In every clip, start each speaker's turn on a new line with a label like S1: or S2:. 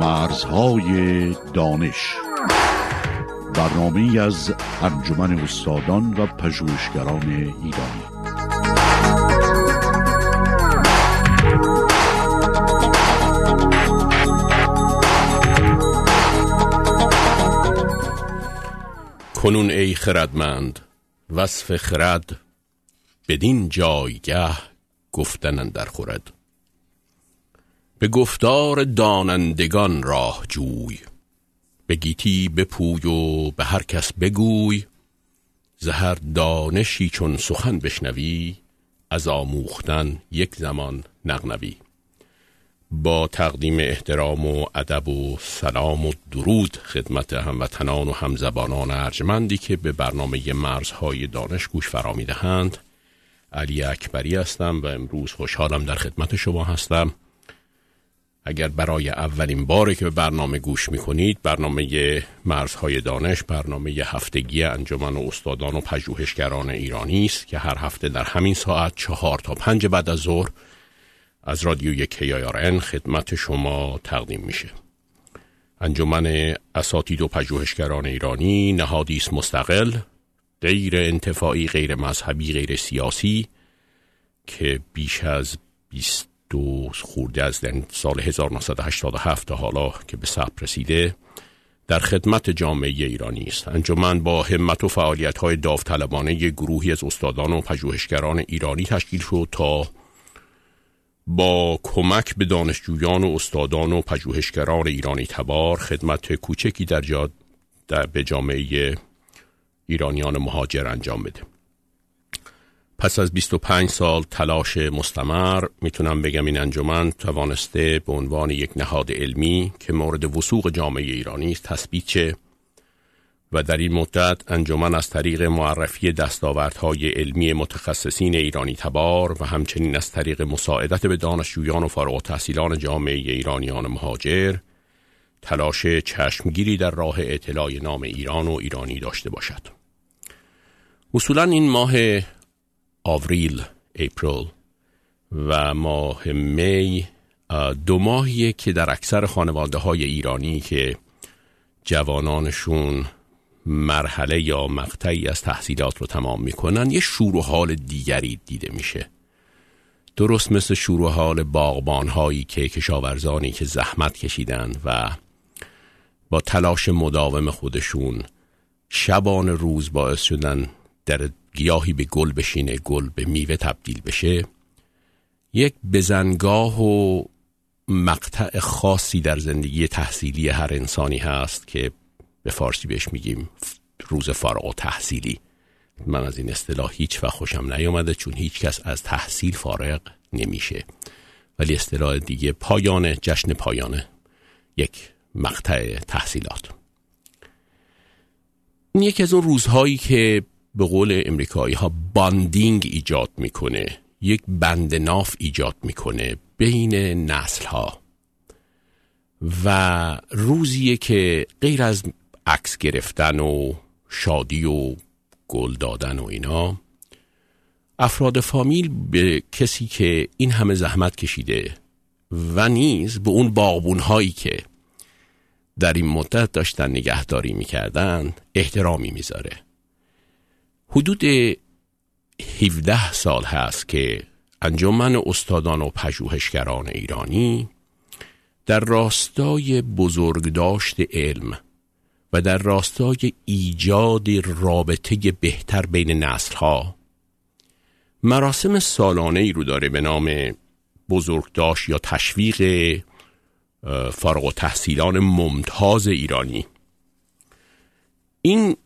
S1: مرزهای دانش. برنامه از انجمن استادان و پژوهشگران ایرانی.
S2: کنون ای خردمند وصف خرد بدین جایگه گفتن در خورد. به گفتار دانندگان راه جوی. به گیتی بپوی و به هر کس بگوی. زهر دانشی چون سخن بشنوی از آموختن یک زمان نغنوی. با تقدیم احترام و ادب و سلام و درود خدمت هموطنان و همزبانان ارجمندی که به برنامه مرزهای دانش گوش فرا دهند علی اکبری هستم و امروز خوشحالم در خدمت شما هستم. اگر برای اولین باری که به برنامه گوش می کنید برنامه مرزهای دانش برنامه هفتگی انجمن و استادان و پژوهشگران ایرانی است که هر هفته در همین ساعت چهار تا پنج بعد از ظهر از رادیو KIRN خدمت شما تقدیم میشه. انجمن اساتید و پژوهشگران ایرانی نهادی است مستقل غیر انتفاعی غیر مذهبی غیر سیاسی که بیش از 22 خورده از سال 1987 تا حالا که به ثبت رسیده در خدمت جامعه ایرانی است. انجمن با همت و فعالیت های داوطلبانه گروهی از استادان و پژوهشگران ایرانی تشکیل شد تا با کمک به دانشجویان و استادان و پژوهشگران ایرانی تبار خدمت کوچکی در جاد در به جامعه ایرانیان مهاجر انجام بده. پس از 25 سال تلاش مستمر می‌تونم بگم این انجمن توانسته به عنوان یک نهاد علمی که مورد وسوق جامعه ایرانی است تثبیت شه و در این مدت انجمن از طریق معرفی دستاوردهای علمی متخصصین ایرانی تبار و همچنین از طریق مساعدت به دانشجویان و فارغ تحصیلان جامعه ایرانیان مهاجر تلاش چشمگیری در راه اطلاع نام ایران و ایرانی داشته باشد. اصولا این ماه آوریل، اپریل و ماه می دو ماهیه که در اکثر خانواده های ایرانی که جوانانشون مرحله یا مقطعی از تحصیلات رو تمام می‌کنن یه شور و حال دیگری دیده میشه. درست مثل شور و حال باغبان هایی که کشاورزانی که زحمت کشیدن و با تلاش مداوم خودشون شبان روز باعث شدن در گیاهی به گل بشینه گل به میوه تبدیل بشه. یک بزنگاه و مقطع خاصی در زندگی تحصیلی هر انسانی هست که به فارسی بهش میگیم روز فارغ و تحصیلی من از این اصطلاح هیچ و خوشم نیومده چون هیچ کس از تحصیل فارغ نمیشه. ولی اصطلاح دیگه پایان جشن پایانه. یک مقطع تحصیلات. این یکی از اون روزهایی که به قول امریکایی ها باندینگ ایجاد می‌کنه یک بند ناف ایجاد می‌کنه بین نسل ها و روزیه که غیر از عکس گرفتن و شادی و گل دادن و اینا افراد فامیل به کسی که این همه زحمت کشیده و نیز به اون باغبون هایی که در این مدت داشتن نگهداری می‌کردن احترامی می‌ذاره. حدود 17 سال هست که انجمن استادان و پژوهشگران ایرانی در راستای بزرگداشت علم و در راستای ایجاد رابطه بهتر بین ها مراسم سالانه ای رو داره به نام بزرگداشت یا تشویق فارغ و تحصیلان ممتاز ایرانی. این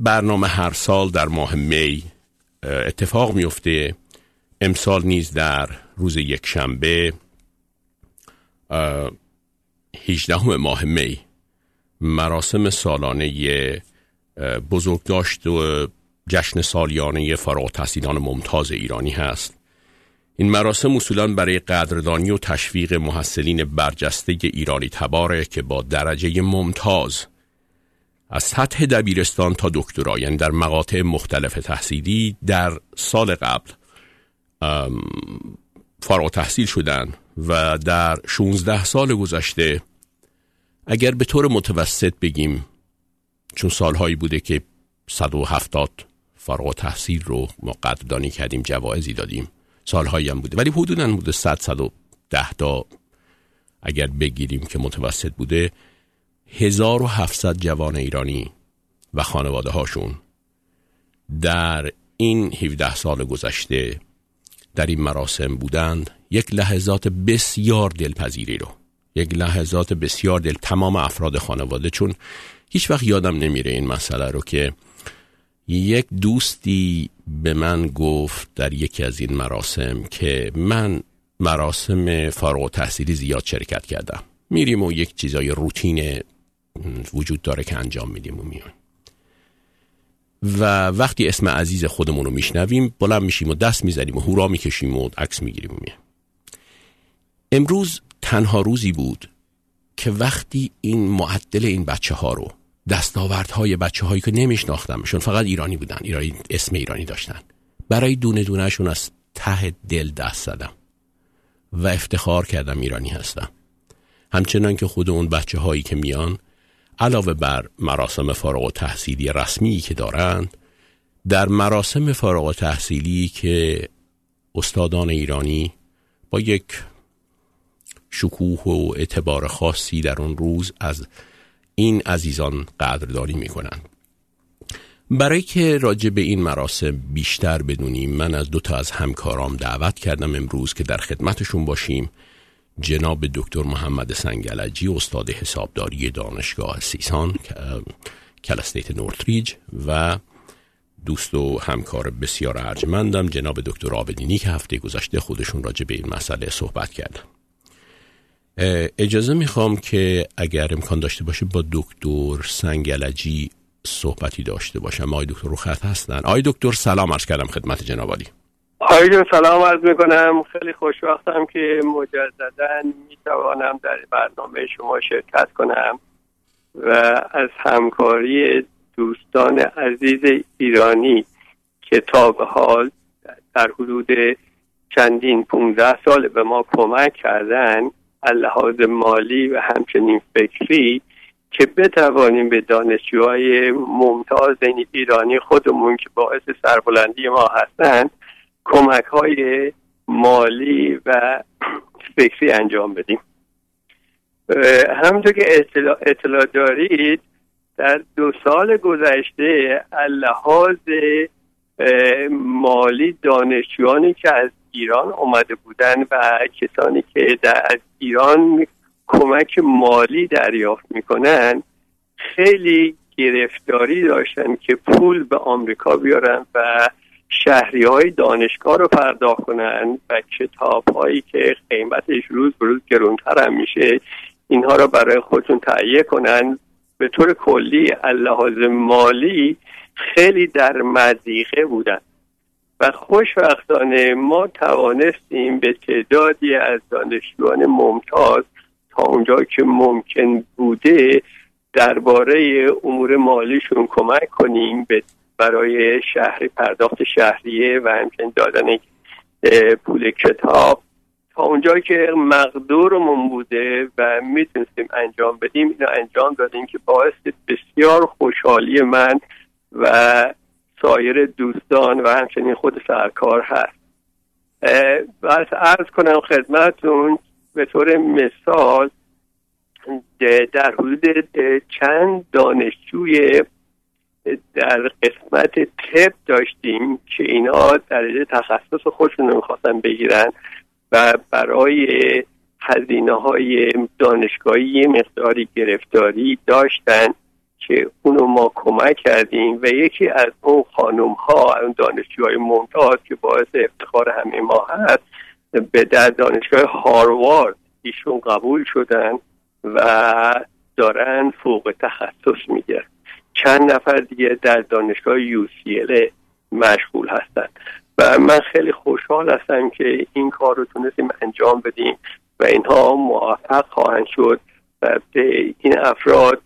S2: برنامه هر سال در ماه می اتفاق میفته. امسال نیز در روز یک شنبه 18 ماه می. مراسم سالانه بزرگداشت و جشن سالیانه فارغ تحصیلان ممتاز ایرانی هست. این مراسم اصولا برای قدردانی و تشویق محصلین برجسته ایرانی تباره که با درجه ممتاز از سطح دبیرستان تا دکترا یعنی در مقاطع مختلف تحصیلی در سال قبل فارغ تحصیل شدن و در 16 سال گذشته اگر به طور متوسط بگیم چون سالهایی بوده که 170 فارغ تحصیل رو ما قدردانی کردیم جوایزی دادیم سالهایی هم بوده. ولی حدودا بوده 100 110 تا اگر بگیریم که متوسط بوده. 1700 جوان ایرانی و خانواده هاشون در این 17 سال گذشته در این مراسم بودند. یک لحظات بسیار دلپذیری رو یک لحظات بسیار دل تمام افراد خانواده چون هیچ وقت یادم نمیره این مسئله رو که یک دوستی به من گفت در یکی از این مراسم که من مراسم فارغ تحصیلی زیاد شرکت کردم. میریم و یک چیزای روتین وجود داره که انجام میدیم و میان و وقتی اسم عزیز خودمون رو میشنویم بلند میشیم و دست می‌زنیم و هورا می‌کشیم و عکس می‌گیریم و میان امروز تنها روزی بود که وقتی این معدل این بچه ها رو دستاوردهای بچه هایی که نمیشناختمشون فقط ایرانی بودن ایرانی اسم ایرانی داشتن برای دونه دونهشون از ته دل دست زدم و افتخار کردم ایرانی هستم. همچنان که خود اون بچه هایی که میان علاوه بر مراسم فارغ تحصیلی رسمی که دارند در مراسم فارغ تحصیلی که استادان ایرانی با یک شکوه و اعتبار خاصی در اون روز از این عزیزان قدردانی می کنند. برای که راجع به این مراسم بیشتر بدونیم من از دو تا از همکارام دعوت کردم امروز که در خدمتشون باشیم جناب دکتر محمد سنگلجی استاد حسابداری دانشگاه سیسان کلستیت نورتریج و دوست و همکار بسیار ارجمندم جناب دکتر آبدینی که هفته گذشته خودشون راجع به این مسئله صحبت کردن اجازه می‌خوام که اگر امکان داشته باشه با دکتر سنگلجی صحبتی داشته باشم. آقای دکتر رو خط هستن؟ آقای دکتر سلام عرض کردم خدمت جناب علی
S3: آقای سلام عرض می‌کنم. خیلی خوشوقتم که مجددا می‌توانم در برنامه شما شرکت کنم و از همکاری دوستان عزیز ایرانی که تا به حال در حدود چندین پونزده سال به ما کمک کردن لحاظ مالی و همچنین فکری که بتوانیم به دانشجوهای ممتاز ایرانی خودمون که باعث سربلندی ما هستند کمک های مالی و فکری انجام بدیم. همونطور که اطلاع, دارید در دو سال گذشته لحاظ مالی دانشجویانی که از ایران اومده بودن و کسانی که در از ایران کمک مالی دریافت می‌کنن خیلی گرفتاری داشتن که پول به آمریکا بیارن و شهری های دانشگاه رو پرداخت کنن و کتاب هایی که قیمتش روز به روز گرونتر هم میشه اینها رو برای خودشون تهیه کنن. به طور کلی اللحاظ مالی خیلی در مزیقه بودن. و خوشبختانه ما توانستیم به تعدادی از دانشجویان ممتاز تا اونجا که ممکن بوده درباره امور مالیشون کمک کنیم به برای شهری پرداخت شهریه و همچنین دادن پول کتاب. تا اونجا که مقدورمون بوده و می‌تونستیم انجام بدیم اینو انجام دادیم که باعث بسیار خوشحالی من و سایر دوستان و همچنین خود سرکار هست. بس ارز کنم خدمتون به طور مثال در حدود چند دانشجوی در قسمت تب داشتیم که اینا درجه تخصص خودشون رو می‌خواستن بگیرن و برای هزینه های دانشگاهی مقداری گرفتاری داشتن که اونو ما کمک کردیم و یکی از اون خانوم ها اون دانشجوهای ممتاز که باعث افتخار همه ما هست به در دانشگاه هاروارد ایشون قبول شدن و دارن فوق تخصص می‌گیرن. چند نفر دیگه در دانشگاه UCLA مشغول هستن و من خیلی خوشحال هستم که این کار رو تونستیم انجام بدیم و اینها موفق خواهند شد و به این افراد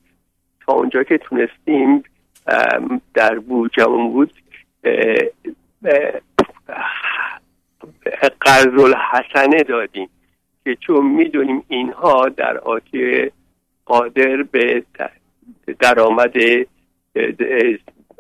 S3: تا اونجا که تونستیم در بودجمون بود قرض الحسنه دادیم که چون می‌دونیم اینها در آتی قادر به درآمد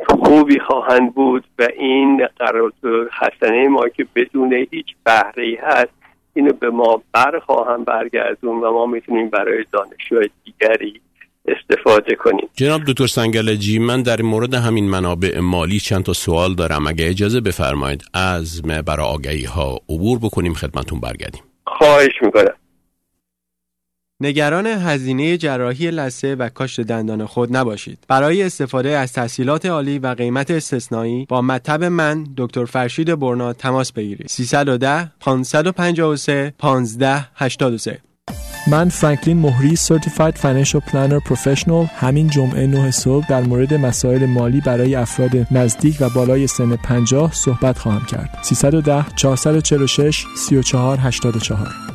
S3: خوبی خواهند بود و این قرار حسنه ما که بدون هیچ بهره هست اینو به ما بر خواهم برگردون و ما می‌تونیم برای دانشجوهای دیگری استفاده کنیم.
S2: جناب دکتر سنگلجی من در مورد همین منابع مالی چند تا سوال دارم. اگه اجازه بفرمایید از برای آگهی ها عبور بکنیم خدمتون برگردیم.
S3: خواهش می‌کنم.
S4: نگران هزینه جراحی لثه و کاشت دندان خود نباشید. برای استفاده از تحصیلات عالی و قیمت استثنایی با مطب من دکتر فرشید برنا تماس بگیرید. 310 553 1583
S5: من فرانکلین مهری Certified Financial Planner Professional همین جمعه 9 صبح در مورد مسائل مالی برای افراد نزدیک و بالای سن 50 صحبت خواهم کرد 310 446 3484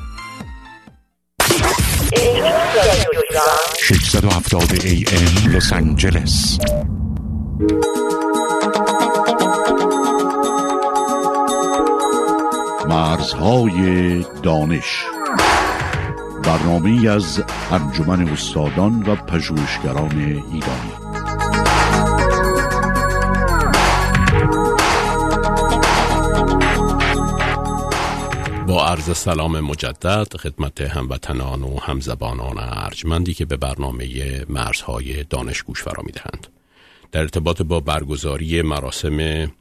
S1: 670 AM لس آنجلس مرزهای دانش برنامه از انجمن استادان و پژوهشگران ایرانی
S2: با عرض سلام مجدد خدمت هموطنان و همزبانان ارجمندی که به برنامه مرزهای دانش گوش فرا می‌دهند. در ارتباط با برگزاری مراسم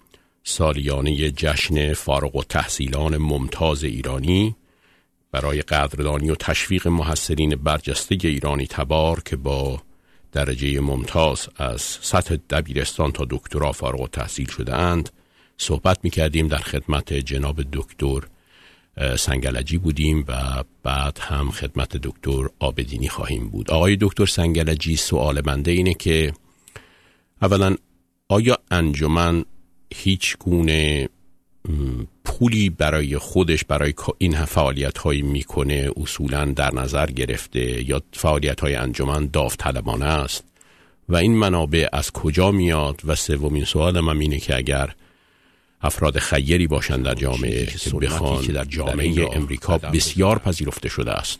S2: سالیانه جشن فارغ و تحصیلان ممتاز ایرانی برای قدردانی و تشویق محصلین برجسته ایرانی تبار که با درجه ممتاز از سطح دبیرستان تا دکترا فارغ و تحصیل شده اند صحبت می کردیم در خدمت جناب دکتر سنگلجی بودیم و بعد هم خدمت دکتر آبدینی خواهیم بود. آقای دکتر سنگلجی سوال بنده اینه که اولا آیا انجمن هیچ گونه پولی برای خودش برای این فعالیت هایی می‌کنه اصولا در نظر گرفته یا فعالیت های انجمن داوطلبانه است؟ و این منابع از کجا میاد؟ و سومین سوال من اینه که اگر افراد خیری باشند در جامعه که بخوان که در جامعه امریکا بسیار پذیرفته شده است.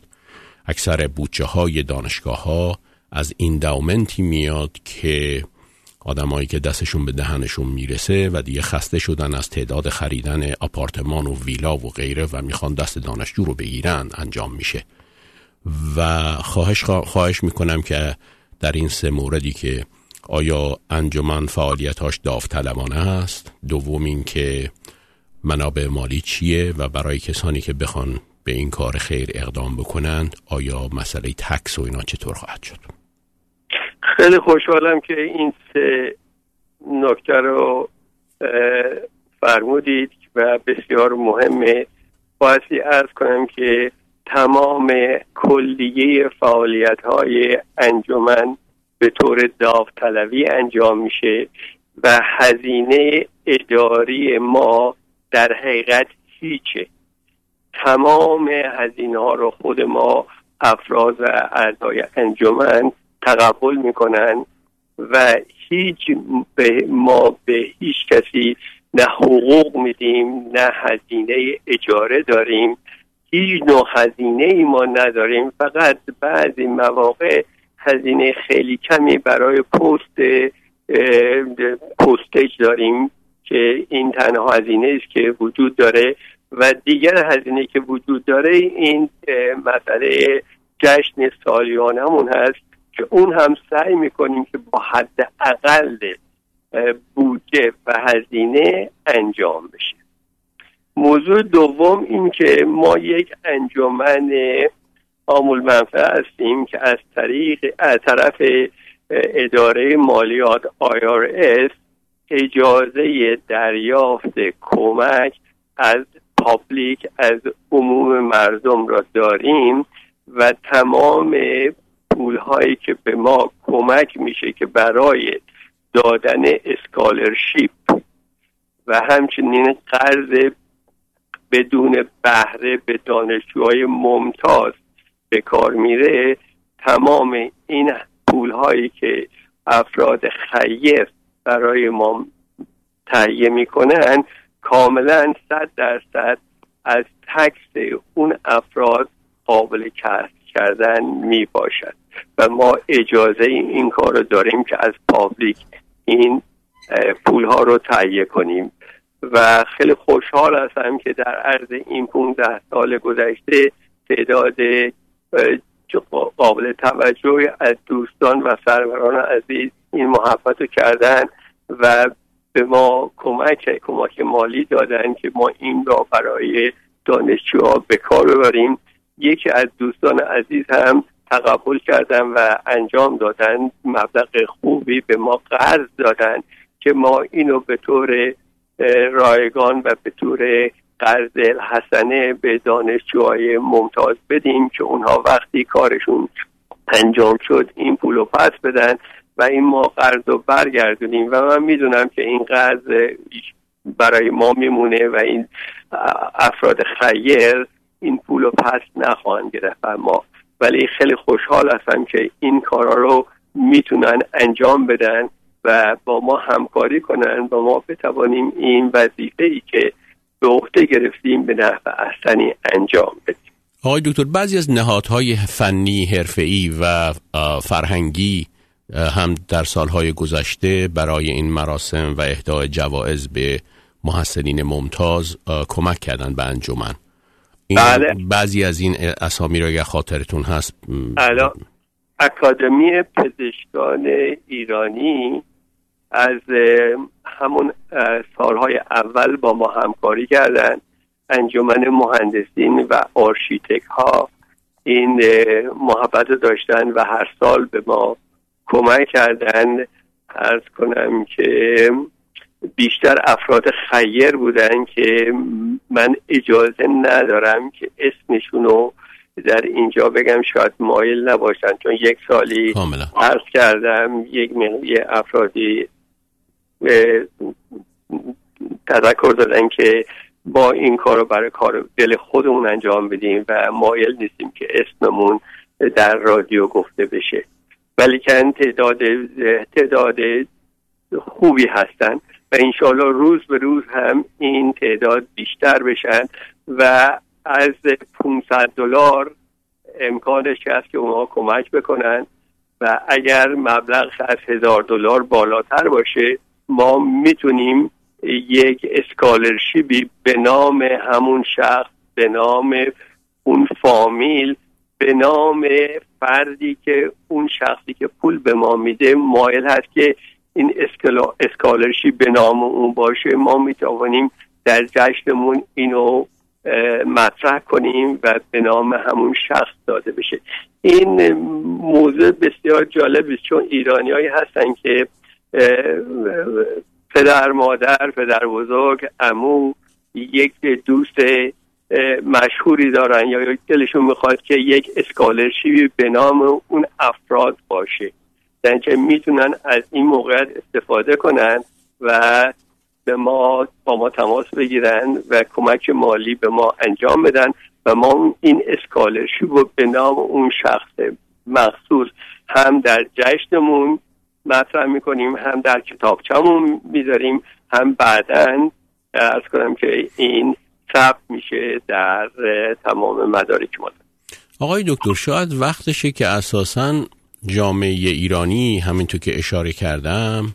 S2: اکثر بودجه های دانشگاه ها از این داومنتی میاد که آدمایی که دستشون به دهنشون می‌رسه و دیگه خسته شدن از تعداد خریدن آپارتمان و ویلا و غیره و می‌خوان دست دانشجو رو بگیرن انجام میشه. و خواهش, خواهش می‌کنم که در این سه موردی که آیا انجمن فعالیتاش داوطلبانه است؟ دوم این که منابع مالی چیه و برای کسانی که بخوان به این کار خیر اقدام بکنند آیا مسئله تکس و اینا چطور خواهد شد؟
S3: خیلی خوشحالم که این سه نکته رو فرمودید و بسیار مهمه. بایستی ارز کنم که تمام کلیه فعالیت های انجمن به طور داوطلبی انجام میشه و هزینه اداری ما در حقیقت هیچه. تمام هزینه ها رو خود ما افراد و اعضای انجمن تقبل می‌کنن و هیچ به ما به هیچ کسی نه حقوق میدیم نه هزینه اجاره داریم. هیچ نوع هزینه ای ما نداریم. فقط بعضی مواقع هزینه خیلی کمی برای پست پستج داریم که این تنها هزینه است که وجود داره و دیگر هزینه که وجود داره این مسئله جشن سالیانمون هست که اون هم سعی می‌کنیم که با حد اقل بودجه و هزینه انجام بشه. موضوع دوم این که ما یک انجمن آمول منفعه هستیم که از طریق از طرف اداره مالیات IRS اجازه دریافت کمک از public از عموم مردم را داریم و تمام پول هایی که به ما کمک میشه که برای دادن scholarship و همچنین قرض بدون بهره به دانشجوهای ممتاز به کار میره تمام این پول هایی که افراد خیر برای ما تهیه می‌کنن کاملا صد درصد از تکس اون افراد قابل کسب کردن می باشد و ما اجازه این, کار رو داریم که از پابلیک این پول ها رو تهیه کنیم. و خیلی خوشحال هستم که در عرض این 15 سال گذشته تعداد قابل توجه از دوستان و سروران عزیز این محبت رو کردن و به ما کمک کمک مالی دادن که ما این را برای دانشجوها به کار ببریم. یکی از دوستان عزیز هم تقبل کردن و انجام دادن. مبلغ خوبی به ما قرض دادن که ما اینو به طور رایگان و به طور قرض حسنه به دانشجوهای ممتاز بدیم که اونها وقتی کارشون انجام شد این پول رو پس بدن و این ما قرض رو برگردونیم. و من می‌دونم که این قرض برای ما میمونه و این افراد خیر این پول رو پس نخواهند گرفت. ما ولی خیلی خوشحال هستم که این کارا رو می‌تونن انجام بدن و با ما همکاری کنن و ما بتوانیم این وظیفه ای که به عهده گرفتیم به نحو احسنی انجام بدیم
S2: آقای دکتر بعضی از نهادهای فنی حرفه‌ای و فرهنگی هم در سالهای گذشته برای این مراسم و اهدای جوایز به محسنین ممتاز کمک کردن به انجمن بله. بعضی از این اسامی را اگر خاطرتون هست
S3: الان اکادمی پزشکان ایرانی از همون سالهای اول با ما همکاری کردن. انجمن مهندسین و آرشیتک ها این محبت داشتن و هر سال به ما کمک کردن. ارز کنم که بیشتر افراد خیر بودن که من اجازه ندارم که اسمشون رو در اینجا بگم. شاید مایل نباشن چون یک سالی عرض کردم یک افرادی تذکر دادن که با این کار رو برای کار دل خودمون انجام بدیم و مایل نیستیم که اسممون در رادیو گفته بشه. ولی که تعداد تعداد خوبی هستن و انشالله روز به روز هم این تعداد بیشتر بشن و از 500 دلار امکانش هست که اونها کمک بکنن و اگر مبلغ از هزار دلار بالاتر باشه ما می‌تونیم یک scholarship ی به نام همون شخص به نام اون فامیل به نام فردی که اون شخصی که پول به ما میده مایل هست که این scholarship به نام اون باشه. ما می‌توانیم در جشنمون اینو مطرح کنیم و به نام همون شخص داده بشه. این موضوع بسیار جالب است چون ایرانیایی هستن که پدر مادر پدر بزرگ امو یک دوست مشهوری دارن یا دلشون می‌خواد که یک اسکالرشیپی به نام اون افراد باشه. که می‌تونن از این موقعیت استفاده کنن و به ما با ما تماس بگیرن و کمک مالی به ما انجام بدن و ما این اسکالرشیپ رو به نام اون شخص مخصوص هم در جشنمون مطرح می‌کنیم هم در کتابچمون می‌ذاریم هم بعدا ارز کنم که این ثبت میشه در تمام مدارک ما.
S2: آقای دکتر شاید وقتشه که اساسا جامعه ایرانی همینطور که اشاره کردم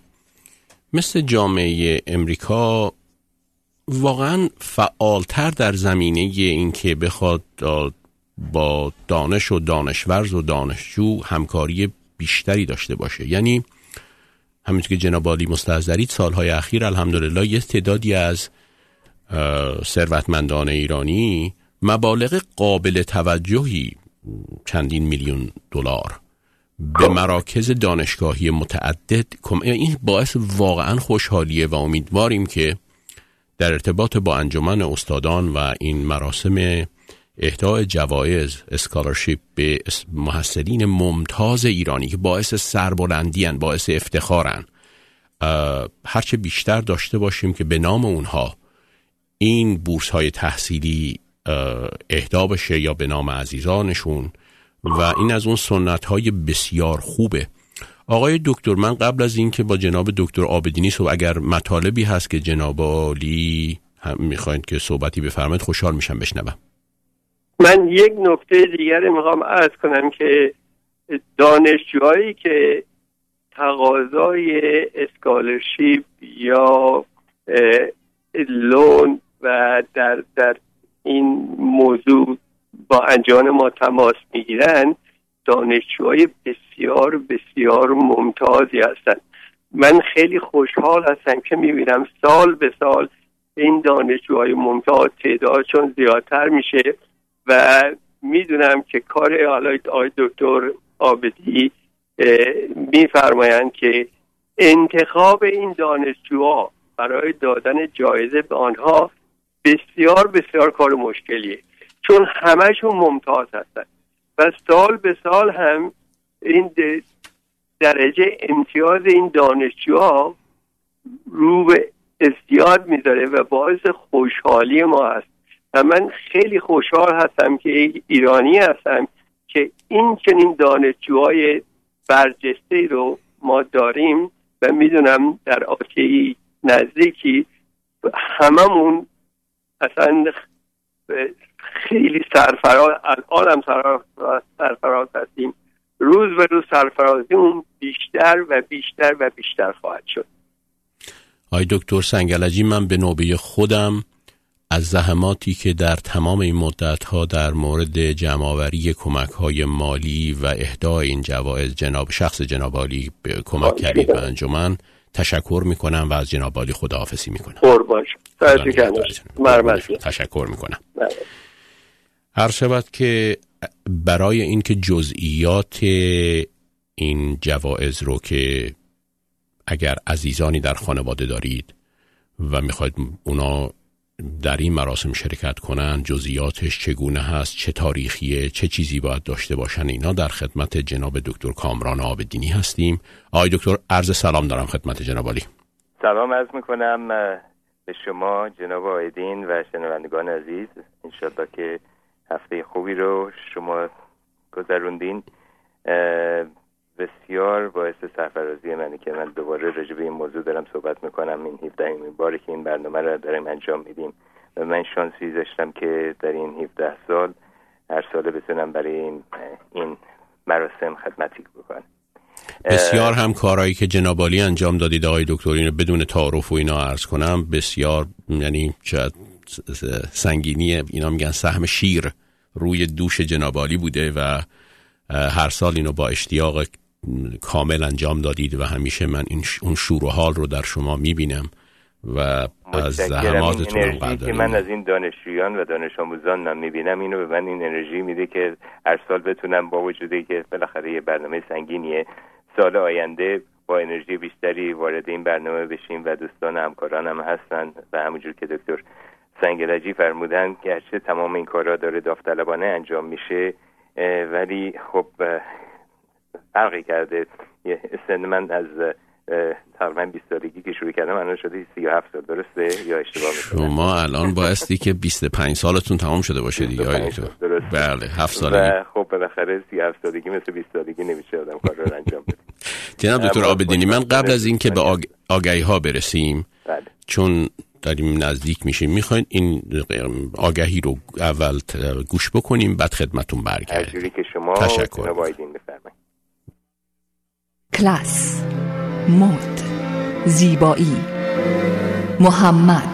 S2: مثل جامعه امریکا واقعا فعالتر در زمینه اینکه بخواد با دانش و دانشورز و دانشجو همکاری بیشتری داشته باشه. یعنی همینطور که جناب عالی مستحضرید سالهای اخیر الحمدلله یه تعدادی از ثروتمندان ایرانی مبالغ قابل توجهی چندین میلیون دلار به مراکز دانشگاهی متعدد این باعث واقعا خوشحالیه و امیدواریم که در ارتباط با انجمن استادان و این مراسم اهدای جوایز اسکالرشیپ به محصلین ممتاز ایرانی که باعث سربلندی باعث افتخارن. هرچه بیشتر داشته باشیم که به نام اونها این بورس های تحصیلی اهدا بشه یا به نام عزیزانشون و این از اون سنت های بسیار خوبه. آقای دکتر من قبل از اینکه با جناب دکتر آبدینی صبح اگر مطالبی هست که جناب عالی می‌خواید که صحبتی بفرمایید خوشحال میشم بشنوم.
S3: من یک نکته دیگر می‌خوام عرض کنم که دانشجوهایی که تقاضای اسکالرشیپ یا لون و در, در این موضوع با انجام ما تماس می‌گیرن دانشجوهای بسیار بسیار ممتازی هستند من خیلی خوشحال هستم که می‌بینم سال به سال این دانشجوهای ممتاز تعدادشون زیادتر میشه. و می‌دونم که کار آقای دکتر آبدی میفرمایند که انتخاب این دانشجوها برای دادن جایزه به آنها بسیار بسیار کار مشکلیه. چون همهشون ممتاز هستن. و سال به سال هم این درجه امتیاز این دانشجوها رو به ازدیاد می‌ذاره و باعث خوشحالی ما هست. و من خیلی خوشحال هستم که ایرانی هستم که این چنین دانشجوهای برجسته رو ما داریم و می‌دونم در آتی نزدیکی هممون اصلا خیلی سرفراز الان هم سرفراز هستیم. روز به روز سرفرازیمون بیشتر و بیشتر و بیشتر خواهد شد.
S2: آی دکتر سنگلجی من به نوبه خودم از زحماتی که در تمام این مدت ها در مورد جمعآوری کمک های مالی و اهدای این جوایز جناب شخص جناب عالی کمک کردید به انجمن تشکر می‌کنم و از جناب عالی خداحافظی می‌کنم.
S3: قربان
S2: تشکر می‌کنم. هر شود که برای اینکه جزئیات این جوایز رو که اگر عزیزانی در خانواده دارید و می‌خواید اونا در این مراسم شرکت کنن جزئیاتش چگونه هست چه تاریخیه چه چیزی باید داشته باشن اینا در خدمت جناب دکتر کامران آبدینی هستیم. آقای دکتر عرض سلام دارم خدمت جناب علی
S6: سلام عرض می‌کنم به شما جناب آیدین و شنوندگان عزیز. انشالله که هفته خوبی رو شما گذروندین. بسیار باعث سرفرازی منه که من دوباره راجع به این موضوع دارم صحبت می‌کنم. این 17 این باری که این برنامه رو داریم انجام میدیم. و من شانسی داشتم که در این 17 سال هر ساله بتونم برای این این مراسم خدمتی بکنم.
S2: بسیار هم کارهایی که جنابالی انجام دادید آقای دکتر اینو بدون تعارف و اینا عرض کنم بسیار یعنی شاید سنگینی اینا میگن سهم شیر روی دوش جنابالی بوده و هر سال اینو با اشتیاق کامل انجام دادید و همیشه من این اون شور و حال رو در شما می‌بینم و از زحماتتون
S6: قدر که من از این دانشجویان و دانش آموزان من می‌بینم اینو به من این انرژی میده که هر سال بتونم با وجودی که بالاخره یه برنامه سنگینیه سال آینده با انرژی بیشتری وارد این برنامه بشیم و دوستان همکاران هم هستن و همونجور که دکتر سنگلجی فرمودن گرچه تمام این کارا داره داوطلبانه انجام میشه ولی خب فرقی کرده. سن من از تقریبا 20 سالگی که شروع کردم الان شده 37 سال. درسته؟ یا اشتباه می‌کنم؟
S2: شما الان بایستی که 25 سالتون تمام شده باشه دیگه آقای بله 7 سالگی.
S6: خب بالاخره 37 سالگی مثل 20 سالگی نمیشه آدم کار رو انجام بده.
S2: جناب دکتر آبدینی من قبل از اینکه به آگهی ها برسیم بله. چون داریم نزدیک میشیم می‌خواین این آگهی رو اول گوش بکنیم بعد خدمتون برگردیم.
S6: که شما
S2: تشکر.
S7: کلاس مد زیبایی محمد.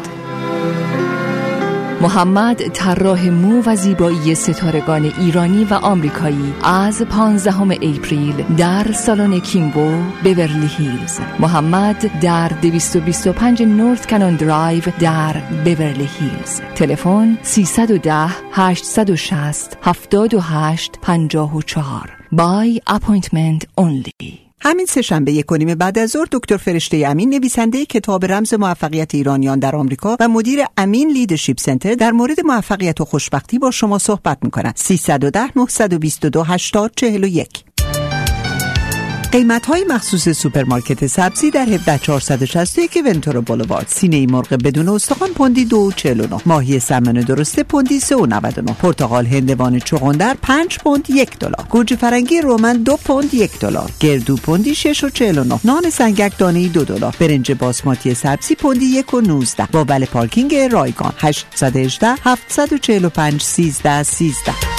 S7: محمد طراح مو و زیبایی ستارگان ایرانی و آمریکایی از 15 April در سالن کیمبو بورلی هیلز. محمد در 225 North Canon Drive در بورلی هیلز. تلفن 310 860 78 54 by appointment only
S8: همین سه‌شنبه یک نیم بعد از ظهر دکتر فرشته امین نویسنده کتاب رمز موفقیت ایرانیان در آمریکا و مدیر امین Leadership Center در مورد موفقیت و خوشبختی با شما صحبت می‌کنند. 310 922 80 41 قیمت های مخصوص سوپرمارکت سبزی در 17461 Ventura Boulevard. سینه مرغ بدون استخوان پوندی 249 ماهی salmon درسته پوندی 399 پرتقال هندوانه چغندر 5 پوند 1 دلار. گوجه فرنگی رومن 2 پوند 1 دلار. گردو پوندی 6 و 49 نان سنگک دانه 2 دلار. برنج باسماتی سبزی پوندی 1 و 19 با valet پارکینگ رایگان. 818 745 13 13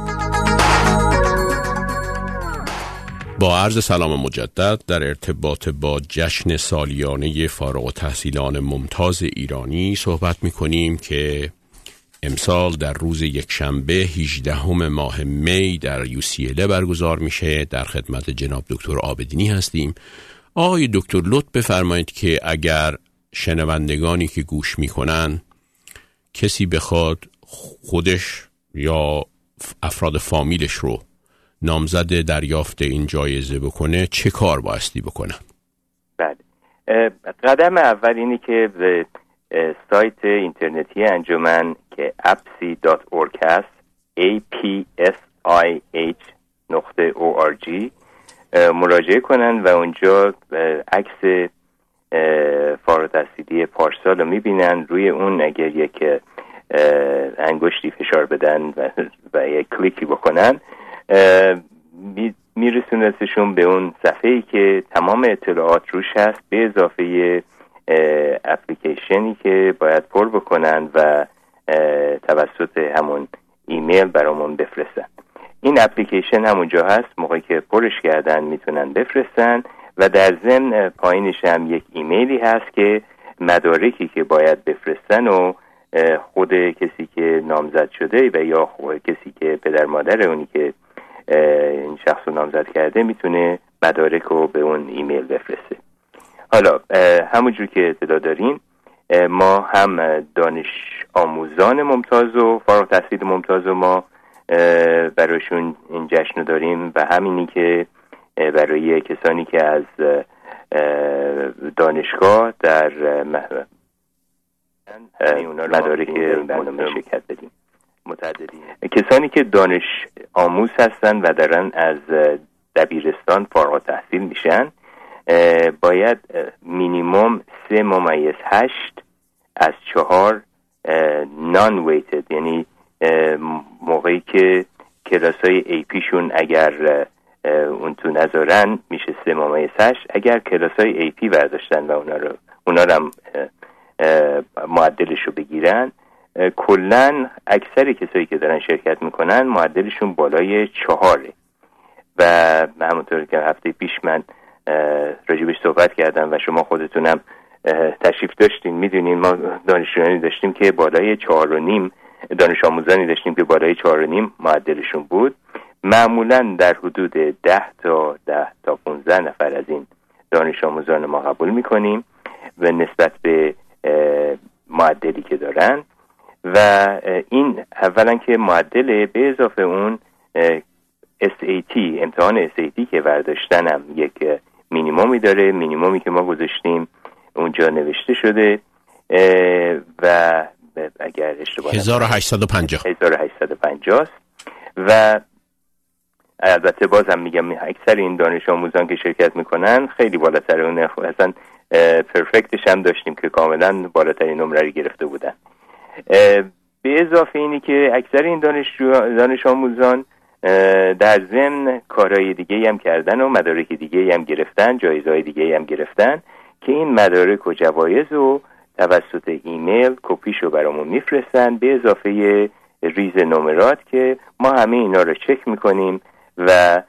S2: با عرض سلام مجدد در ارتباط با جشن سالیانه فارغ‌التحصیلان ممتاز ایرانی صحبت می کنیم که امسال در روز یکشنبه 18 ماه می در یوسیله برگزار میشه. در خدمت جناب دکتر آبدینی هستیم. آقای دکتر لطف بفرمایید که اگر شنوندگانی که گوش می‌کنن کسی بخواد خودش یا افراد فامیلش رو نامزد دریافت این جایزه بکنه چه کار بایستی بکنه؟
S6: بله. قدم اول اینی که به سایت اینترنتی انجمن که apsi.org هست a p s i h نقطه o مراجعه کنن و اونجا عکس فارغ التحصیلی پارسال رو می‌بینن. روی اون اگر یک انگشتی فشار بدن و, و یک کلیکی بکنن میرسونستشون به اون صفحه ای که تمام اطلاعات روش هست به اضافه اپلیکیشنی که باید پر بکنن و توسط همون ایمیل برامون بفرستن. این اپلیکیشن همونجا هست موقعی که پرش کردن می‌تونن بفرستن و در ضمن پایینش هم یک ایمیلی هست که مدارکی که باید بفرستن و خود کسی که نامزد شده و یا کسی که پدر مادر اونی که این شخص رو نامزد کرده می‌تونه مدارک رو به اون ایمیل بفرسته. حالا همونجور که اطلاع دارین ما هم دانش آموزان ممتاز و فارغ تحصیل ممتاز و ما برایشون این جشن داریم و همینی که برای کسانی که از دانشگاه در مدارک برنامه شرکت بدیم. کسانی که دانش آموز هستن و دارن از دبیرستان فارغ‌التحصیل میشن باید مینیموم سه ممیز هشت از چهار non-weighted یعنی موقعی که کلاس های AP شون اگر اون تو نذارن میشه سه ممیز هشت. اگر کلاس های AP برداشتن و اونا رو اونا رو هم معدلش رو بگیرن کلا اکثر کسایی که دارن شرکت می‌کنن معدلشون بالای چهاره. و همونطور که هفته پیش من راجبش صحبت کردم و شما خودتونم تشریف داشتین می‌دونین ما دانشجویانی داشتیم که بالای چهار و نیم دانش آموزانی داشتیم که بالای چهار و نیم معدلشون بود. معمولا در حدود ده تا ده تا 15 نفر از این دانش آموزان ما قبول می‌کنیم و نسبت به معدلی که دارن و این اولا که معدل به اضافه اون SAT امتحان SAT که برداشتنم یک مینیمومی داره. مینیمومی که ما گذاشتیم اونجا نوشته شده و اگر اشتباه
S2: 1850
S6: 1850 و البته بازم میگم اکثر این دانش آموزان که شرکت می‌کنن خیلی بالاتر اون اصلا پرفکتش هم داشتیم که کاملا بالاترین نمره رو گرفته بودن. به اضافه اینی که اکثر این دانش, دانش آموزان در ضمن کارهای دیگه هم کردن و مدارک دیگه هم گرفتن جایزهای دیگه هم گرفتن که این مدارک و جوایز و توسط ایمیل کپیشو برامون میفرستن. به اضافه ریز نمرات که ما همه اینا رو چک می‌کنیم و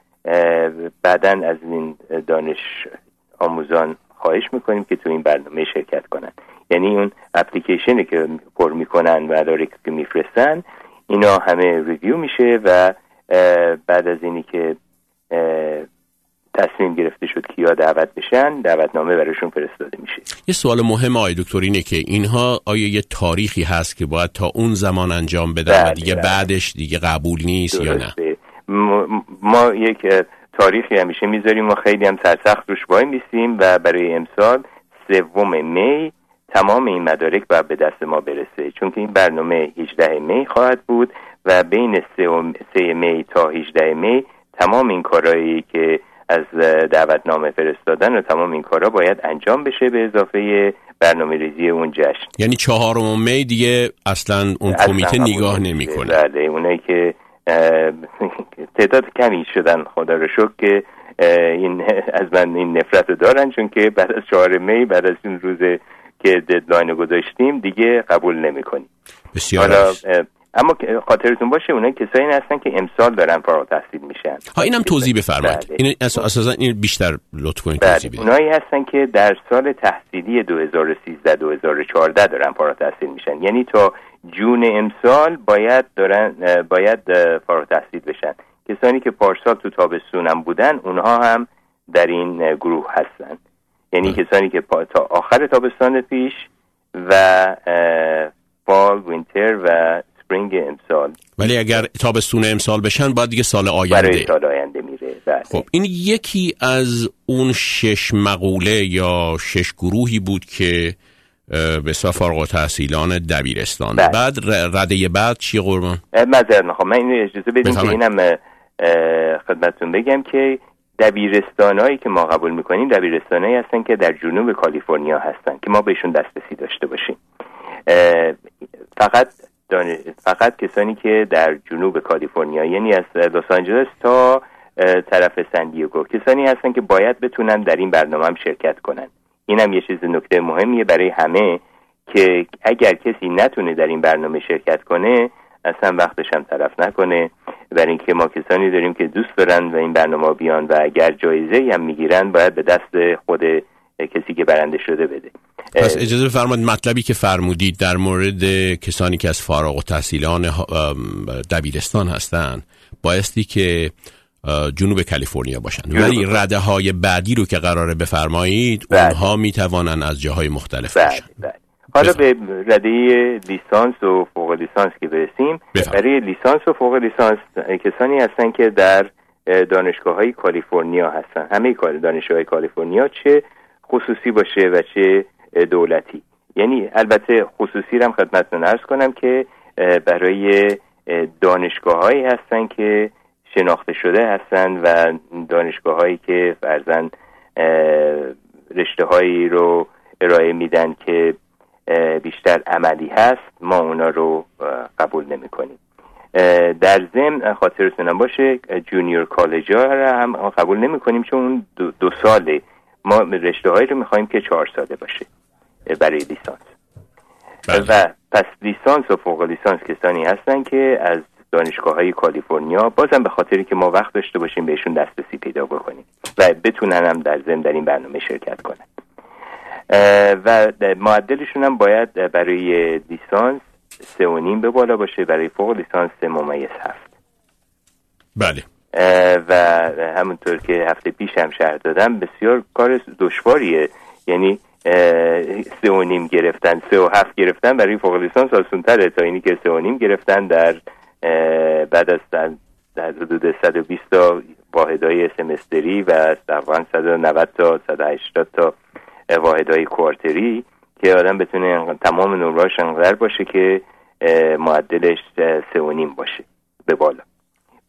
S6: بعدا از این دانش آموزان خواهش می‌کنیم که تو این برنامه شرکت کنن یعنی اون اپلیکیشنی که پر می‌کنن و داره که میفرستن اینا همه ریویو میشه و بعد از اینی که تصمیم گرفته شد کیا دعوت بشن دعوتنامه براشون فرستاده میشه.
S2: یه سوال مهم آقای دکتر اینه که اینها آیا یه تاریخی هست که باید تا اون زمان انجام بدن و بله، دیگه بله. بعدش دیگه قبول نیست یا نه؟
S6: ما یک تاریخی همیشه می‌ذاریم. و خیلی هم سرسخت روش وای میسیم و برای امسال سوم می تمام این مدارک باید به دست ما برسه. چون که این برنامه 18 می خواهد بود و بین 3 می تا 18 می تمام این کارهایی که از دعوتنامه فرستادن و تمام این کارا باید انجام بشه به اضافه برنامه ریزی اون جشن.
S2: یعنی چهارم می دیگه اصلا اون کمیته نگاه نمی‌کنه.
S6: بله اونایی که تعداد کمی شدن. خدا رو شکر که این از من این نفرت رو دارن چون که بعد از چهار می بعد از این روز که ددلاین گذاشتیم دیگه قبول نمی‌کنیم.
S2: بسیار
S6: اما خاطرتون باشه اونایی کسایی هستن که امسال دارن فارغ تحصیل میشن.
S2: ها اینم توضیح بفرمایید. بله. این اساسا این بیشتر لطف کنید
S6: بله. توضیح بدید. اونایی هستن که در سال تحصیلی 2013 2014 دارن فارغ تحصیل میشن. یعنی تا June امسال باید دارن باید فارغ‌التحصیل بشن. کسانی که پارسال تو تابستونم بودن اونها هم در این گروه هستن. یعنی بله. کسانی که تا آخر تابستان پیش و fall winter و spring امسال.
S2: ولی اگر تابستون امسال بشن باید دیگه سال آینده.
S6: برای سال آینده میره. بله.
S2: خب این یکی از اون شش مقوله یا شش گروهی بود که به فارغ تحصیلان دبیرستان. بله. بعد رده بعد چی قربان؟
S6: مذر نخوام من این اجازه بدیم که اینم خدمتتون بگم که دبیرستان هایی که ما قبول می‌کنیم دبیرستان هایی هستن که در جنوب کالیفرنیا هستن که ما بهشون دسترسی داشته باشیم. فقط فقط کسانی که در جنوب کالیفرنیا یعنی از لس آنجلس تا طرف سندیگو کسانی هستن که باید بتونن در این برنامه هم شرکت کنن. این هم یه چیز نکته مهمیه برای همه که اگر کسی نتونه در این برنامه شرکت کنه اصلا وقتش هم طرف نکنه. برای اینکه ما کسانی داریم که دوست دارن و این برنامه بیان و اگر جایزه هم می‌گیرن باید به دست خود کسی که برنده شده بده.
S2: پس اجازه بفرمایید مطلبی که فرمودید در مورد کسانی که از فارغ و تحصیلان دبیرستان هستند بایستی که جنوب کالیفرنیا باشن. ولی رده های بعدی رو که قراره بفرمایید بله. اونها می‌توانن از جاهای مختلف
S6: بله. حالا به رده لیسانس و فوق لیسانس که برسیم برای لیسانس و فوق لیسانس کسانی هستن که در دانشگاه های کالیفرنیا هستن. همه دانشگاه های کالیفرنیا چه خصوصی باشه و چه دولتی. یعنی البته خصوصی هم خدمتتون ارز کنم که برای دانشگاه هایی هستن که شناخته شده هستن و دانشگاه هایی که فرزن رشته هایی رو ارائه میدن که بیشتر عملی هست ما اونا رو قبول نمی کنیم. در ضمن خاطرتونم باشه جونیور کالج ها رو هم قبول نمی کنیم چون دو, دو ساله. ما رشته هایی رو می‌خوایم که چهار ساله باشه برای لیسانس. بله. و پس لیسانس و فوق لیسانس کسانی هستن که از دانشگاه های کالیفرنیا بازم به خاطری که ما وقت داشته باشیم بهشون دسترسی پیدا بکنیم و بتونن هم در ضمن در این برنامه شرکت کنن. و معدلشون هم باید برای لیسانس سه و نیم به بالا باشه برای فوق لیسانس سه ممیز هفت.
S2: بله.
S6: و همونطور که هفته پیش هم شهر دادم بسیار کار دشواریه. یعنی سه و نیم گرفتن سه و هفت گرفتن برای فوق لیسانس آسون تره تا اینی که سه و نیم گرفتن در بعد از در, در حدود 120 تا واحدهای سمستری و تقریبا 190 تا 180 تا واحدهای کوارتری که آدم بتونه تمام نمراش انقدر باشه که معدلش سه و نیم باشه به بالا.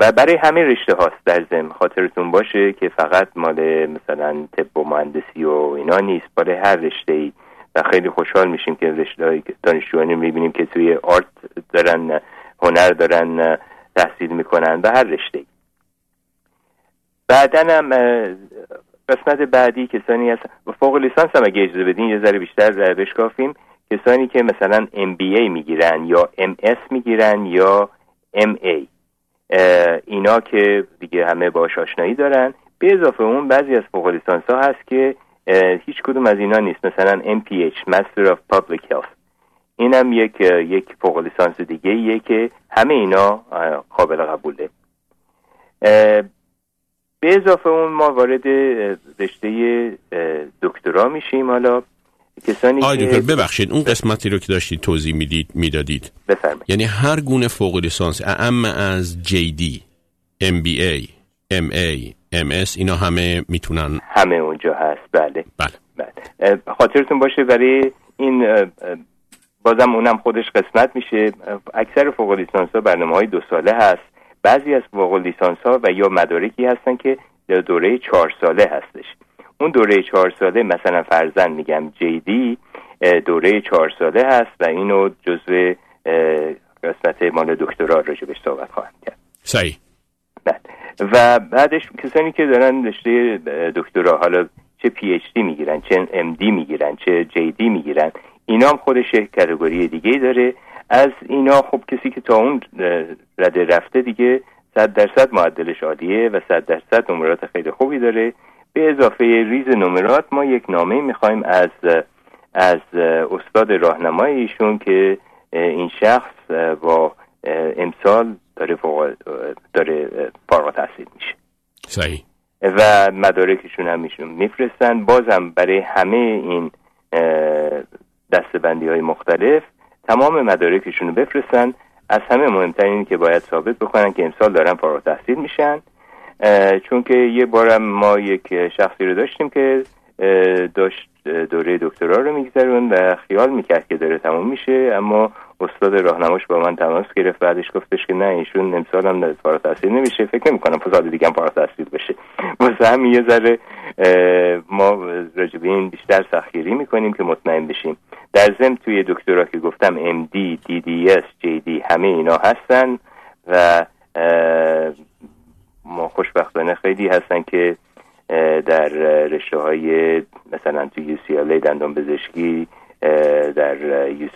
S6: و برای همه رشته هاست در زم خاطرتون باشه که فقط مال مثلا طب و مهندسی و اینا نیست. برای هر رشته ای و خیلی خوشحال میشیم که رشته های دانشجویانی می‌بینیم که توی آرت دارن هنر دارن تحصیل می‌کنن. به هر رشته ای بعدا هم قسمت بعدی کسانی هست فوق لیسانس هم اگه اجازه بدین یه ذره بیشتر بشکافیم. کسانی که مثلا MBA می‌گیرن یا MS می‌گیرن یا MA اینا که دیگه همه باش آشنایی دارن. به اضافه اون بعضی از فوق لیسانس ها هست که هیچ کدوم از اینا نیست. مثلا MPH Master of Public Health. اینم یک یک فوق لیسانس دیگه ایه که همه اینا قابل قبوله. به اضافه اون ما وارد رشته دکترا میشیم حالا. کسانی
S2: که ببخشید اون قسمتی رو که داشتید توضیح می‌دید می‌دادید.
S6: بفرمایید.
S2: یعنی هر گونه فوق لیسانس اما از JD MBA MA MS اینا همه می‌تونن.
S6: همه اونجا هست. بله.
S2: بله,
S6: بله. خاطرتون باشه برای این بازم اونم خودش قسمت میشه. اکثر فوق لیسانس ها برنامه های دو ساله هست. بعضی از فوق لیسانس ها و یا مدارکی هستن که دوره چهار ساله هستش. اون دوره چهار ساله مثلا فرزن میگم جیدی دوره چهار ساله هست و اینو جزو قسمت مال دکترا راجبش صحبت خواهم کرد.
S2: صحیح.
S6: بله. و بعدش کسانی که دارن رشته دکترا حالا چه پی اچ دی می‌گیرن چه ام دی می‌گیرن چه جی دی می‌گیرن اینا هم خودش کتگوری دیگه داره از اینا خب کسی که تا اون رده رفته دیگه صد درصد معدلش عالیه و صد درصد نمرات خیلی خوبی داره. به اضافه ریز نمرات ما یک نامه می‌خوایم از از استاد راهنمای ایشون که این شخص با امسال داره فوق داره فارغ تحصیل میشه.
S2: صحیح.
S6: و مدارکشون هم میشون میفرستن. بازم برای همه این دستبندی های مختلف تمام مدارکشون رو بفرستن. از همه مهمتر اینه که باید ثابت بکنن که امسال دارن فارغ تحصیل میشن. چون که یه بارم ما یک شخصی رو داشتیم که داشت دوره دکترا رو میگذرون و خیال می‌کرد که داره تموم میشه اما استاد راهنماش با من تماس گرفت بعدش گفتش که نه ایشون امسال هم فارغ تحصیل نمیشه فکر نمی کنم سال دیگه هم فارغ تحصیل بشه. واسه هم یه ذره ما راجبه این بیشتر سختگیری می‌کنیم که مطمئن بشیم. در ضمن توی دکترا که گفتم ام دی دی دی اس جی دی همه اینا هستن و ما خوشبختانه خیلی هستن که در رشته های مثلا تو سی دندان پزشکی در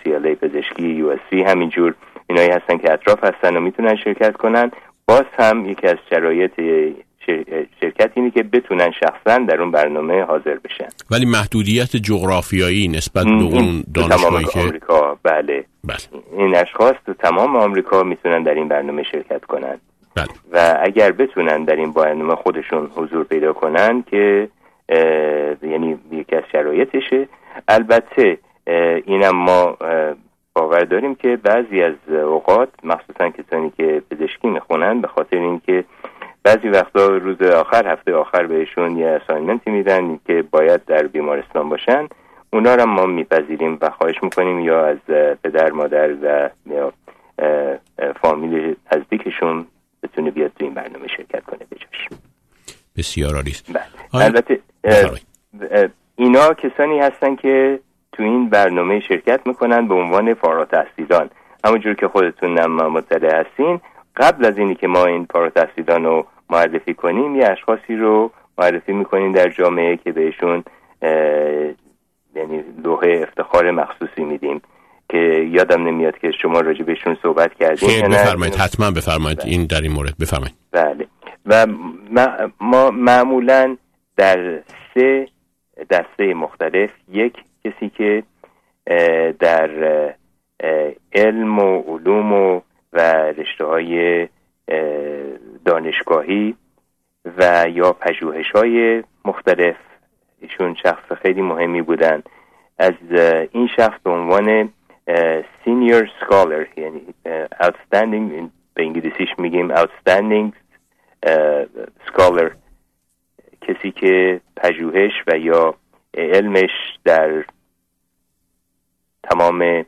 S6: سی پزشکی اس همینجور اینایی هستن که اطراف هستن و می‌تونن شرکت کنن. باز هم یکی از شرایط شرکت اینه که بتونن شخصا در اون برنامه حاضر بشن.
S2: ولی محدودیت جغرافیایی نسبت به اون دانشگاهی که
S6: آمریکا بله. بله. این اشخاص تو تمام آمریکا می‌تونن در این برنامه شرکت کنن.
S2: بله.
S6: و اگر بتونن در این برنامه خودشون حضور پیدا کنن که یعنی یکی از شرایطشه البته اینم ما باور داریم که بعضی از اوقات مخصوصا کسانی که پزشکی می‌خونن به خاطر اینکه بعضی وقتا روز آخر هفته آخر بهشون یه اساینمنتی میدن که باید در بیمارستان باشن اونا رو ما میپذیریم و خواهش می‌کنیم یا از پدر مادر و یا فامیل نزدیکشون بتونه بیاد تو این برنامه شرکت کنه بجاش
S2: بسیار عالی.
S6: بله. البته اینا کسانی هستن که تو این برنامه شرکت می‌کنن به عنوان فارغ تحصیلان همونجور که خودتون هم مطلع هستین قبل از اینی که ما این فارغ تحصیلان رو معرفی کنیم یه اشخاصی رو معرفی می‌کنیم در جامعه که بهشون یعنی لوحه افتخار مخصوصی میدیم. که یادم نمیاد که شما راجع بهشون صحبت کردیم
S2: خیر بفرمایید. حتما بفرمایید. این در این مورد بفرمایید.
S6: بله. و ما معمولا در سه دسته مختلف یک کسی که در علم و علوم و, و رشته های دانشگاهی و یا پژوهش های مختلف ایشون شخص خیلی مهمی بودن. از این شخص به عنوان senior scholar یعنی outstanding به انگلیسیش میگیم outstanding scholar کسی که پژوهش و یا علمش در تمام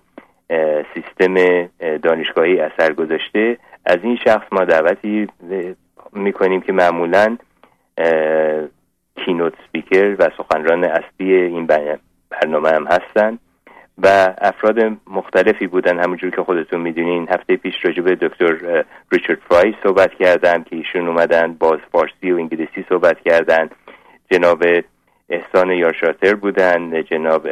S6: سیستم دانشگاهی اثر گذاشته. از این شخص ما دعوتی می‌کنیم که معمولا کینوت سپیکر و سخنران اصلی این برنامه هم هستند و افراد مختلفی بودن. همونجور که خودتون می‌دونین هفته پیش راجع به دکتر ریچارد فرای صحبت کردم که ایشون اومدن باز فارسی و انگلیسی صحبت کردن. جناب احسان یارشاتر بودن جناب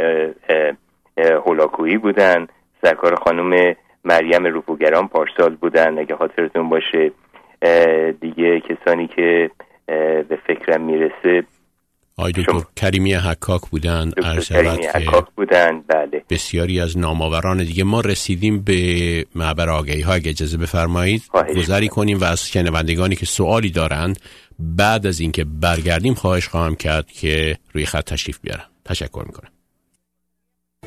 S6: هولاکویی بودن. سرکار خانم مریم روپوگران پارسال بودن اگه خاطرتون باشه. دیگه کسانی که به فکرم می‌رسه
S2: آی دکتر کریمی حکاک بودن
S6: کریمی حکاک بودن بله.
S2: بسیاری از نامآوران دیگه. ما رسیدیم به معبر آگهی ها اگه اجازه بفرمایید گذری کنیم و از شنوندگانی که سوالی دارند بعد از اینکه برگردیم خواهش خواهم کرد که روی خط تشریف بیارن تشکر می‌کنم.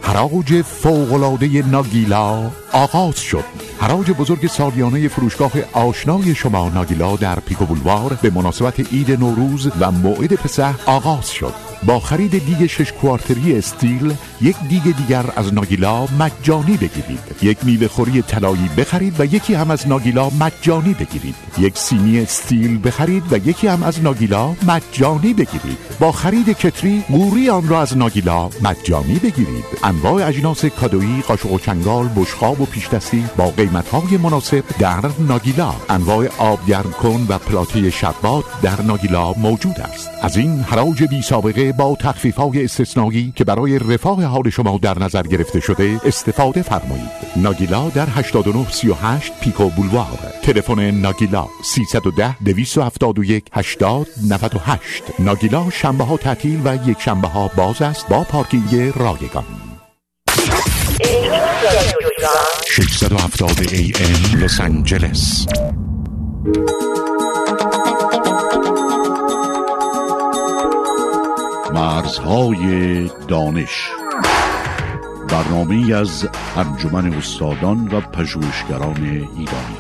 S1: حراج فوقلاده ناگیلا آغاز شد. حراج بزرگ سالیانه فروشگاه آشنای شما ناگیلا در پیکو بولوار به مناسبت عید نوروز و موعد پسح آغاز شد. با خرید دیگ شش کوارتری استیل یک دیگ دیگر از ناگیلا مجانی بگیرید. یک میوه خوری طلایی بخرید و یکی هم از ناگیلا مجانی بگیرید. یک سینی استیل بخرید و یکی هم از ناگیلا مجانی بگیرید. با خرید کتری قوری آن را از ناگیلا مجانی بگیرید. انواع اجناس کادویی قاشق و چنگال بشقاب و پیشدستی با قیمتهای مناسب در ناگیلا. انواع آب گرم کن و پلاته شبات در ناگیلا موجود است. از این حراج بی سابقه با تخفیف های استثنایی که برای رفاه حال شما در نظر گرفته شده استفاده فرمایید. ناگیلا در 8938 پیکو بولوار. تلفن ناگیلا 310 271 80 98 ناگیلا شنبه ها تعطیل و یک شنبه ها باز است با پارکینگ رایگان. 670 AM لس آنجلس. مرزهای دانش. برنامه از انجمن استادان و پژوهشگران ایرانی.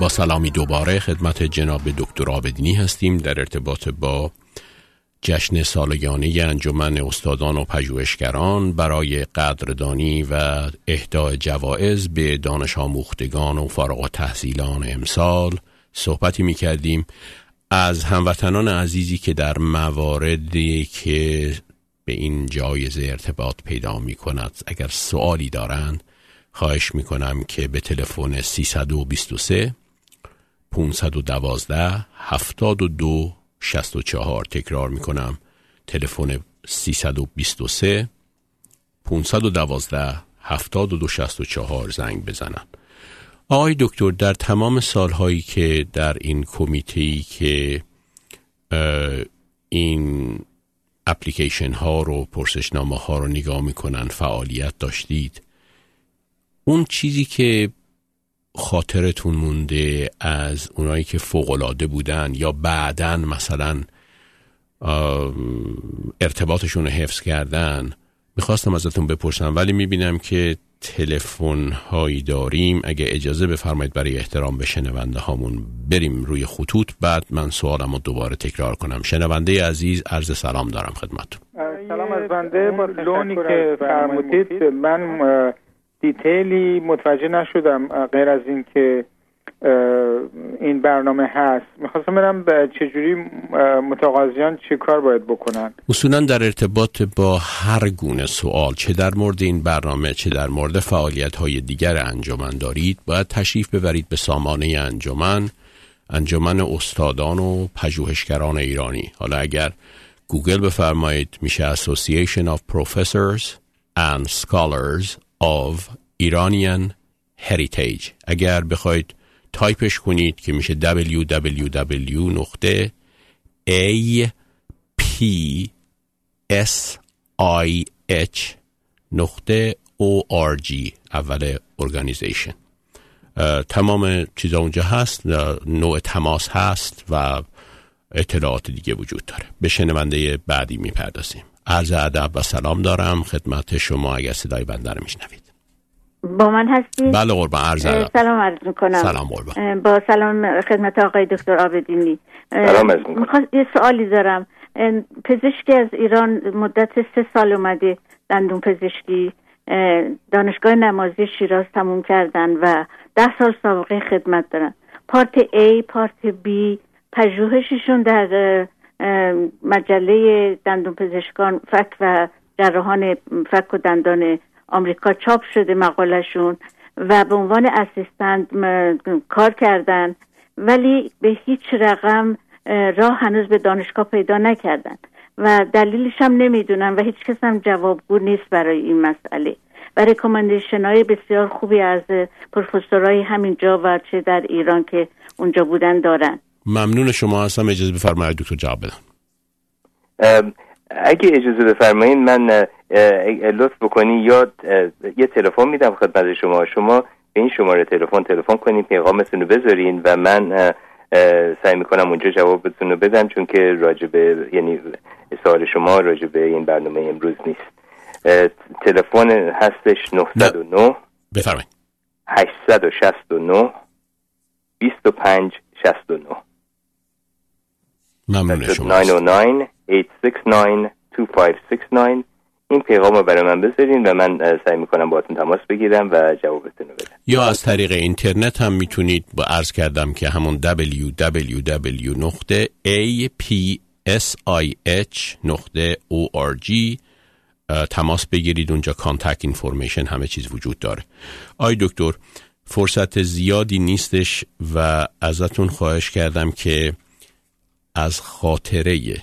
S2: با سلامی دوباره خدمت جناب دکتر آبدینی هستیم در ارتباط با جشن سالگانه انجمن استادان و پژوهشگران برای قدردانی و اهدای جوایز به دانش آموختگان و فارغ تحصیلان امسال صحبتی می کردیم از هموطنان عزیزی که در مواردی که به این جایزه ارتباط پیدا می کند اگر سوالی دارند خواهش می کنم که به تلفن 323 512 72 64 تکرار می کنم. تلفن 323 512 72 64 زنگ بزنند. آقای دکتر در تمام سالهایی که در این کمیته که این اپلیکیشن ها رو پرسشنامه ها رو نگاه می‌کنن فعالیت داشتید اون چیزی که خاطرتون مونده از اونایی که فوقلاده بودن یا بعدا مثلا ارتباطشون رو حفظ کردن می‌خواستم ازتون بپرسم ولی می‌بینم که تلفن هایی داریم. اگه اجازه بفرمایید برای احترام به شنونده هامون بریم روی خطوط. بعد من سوالم رو دوباره تکرار کنم. شنونده عزیز عرض سلام دارم خدمتتون.
S9: سلام از بنده. با لونی که فرمودید من دیتیلی متوجه نشدم غیر از اینکه این برنامه هست. می‌خواستم برم به چجوری متقاضیان چه کار باید بکنن.
S2: اصولا در ارتباط با هر گونه سوال چه در مورد این برنامه چه در مورد فعالیت های دیگر انجمن دارید باید تشریف ببرید به سامانه انجمن انجمن استادان و پژوهشگران ایرانی. حالا اگر گوگل بفرمایید میشه Association of Professors and Scholars of Iranian Heritage. اگر بخواید تایپش کنید که میشه www نقطه a p s i h نقطه o r g اول organization تمام چیزا اونجا هست. نوع تماس هست و اطلاعات دیگه وجود داره. به شنونده بعدی می‌پردازیم. عرض ادب و سلام دارم. خدمت شما اگر صدای بنده رو میشنوید.
S10: با من هستی؟
S2: بله قربان عرض
S10: سلام عرض می‌کنم.
S2: سلام قربان.
S10: با سلام خدمت آقای دکتر آبدینی.
S6: سلام عرض می‌کنم.
S10: یه سوالی دارم. پزشکی از ایران مدت سه سال اومده دندون پزشکی. دانشگاه نمازی شیراز تموم کردن و ده سال سابقه خدمت دارن. پارت A پارت B پژوهششون در مجله دندون پزشکان فک و جراحان فک و دندان آمریکا چاپ شده مقالشون و به عنوان اسیستنت کار کردن ولی به هیچ رقم راه هنوز به دانشگاه پیدا نکردن و دلیلش هم نمی‌دونم و هیچ کس هم جوابگو نیست برای این مسئله. و ریکومندیشن های بسیار خوبی از پروفسورای همینجا و چه در ایران که اونجا بودن دارن.
S2: ممنون شما هستم. اجازه بفرمایید دکتر جواب بدم.
S6: اگه اجازه بفرمایید من لطف بکنی یا یه تلفن میدم خدمت شما. شما به این شماره تلفن تلفن کنید پیغامتون رو بذارین و من سعی می‌کنم اونجا جوابتون رو بدم چون که راجبه یعنی سوال شما راجبه این برنامه امروز نیست. تلفن هستش 909
S2: بفرمایید.
S6: 869 25 69
S2: ممنون. شما
S6: 909 این پیغام رو برای من بذارین و من سعی می‌کنم باتون تماس بگیرم و جوابتون رو بدم.
S2: یا از طریق اینترنت هم می‌تونید با عرض کردم که همون www نقطه نقطه org تماس بگیرید. اونجا contact information همه چیز وجود داره. آقای دکتر فرصت زیادی نیستش و ازتون خواهش کردم که از خاطره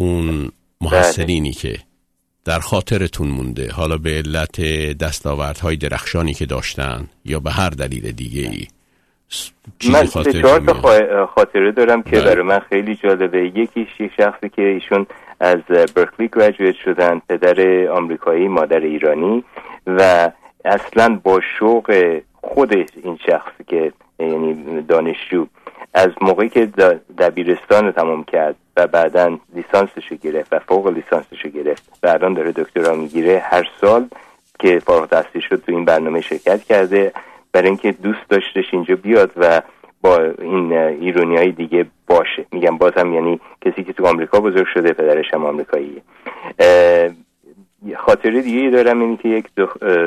S2: اون محسنینی که در خاطرتون مونده حالا به علت دستاوردهای درخشانی که داشتن یا به هر دلیل دیگه ای
S6: من چهار تا خاطره دارم که بله. برای من خیلی جالبه. یکیش یک شخصی که ایشون از برکلی گراجویت شدن پدر آمریکایی مادر ایرانی و اصلا با شوق خود این شخص که یعنی دانشجو از موقعی که دبیرستان رو تمام کرد و بعدا لیسانسش گرفت و فوق لیسانسش گرفت و الان داره دکترا می‌گیره هر سال که فارغ تحصیل شد تو این برنامه شرکت کرده. برای اینکه دوست داشتش اینجا بیاد و با این ایرونی های دیگه باشه. میگم بازم یعنی کسی که تو آمریکا بزرگ شده پدرش هم آمریکاییه. خاطره دیگه دارم اینی که یک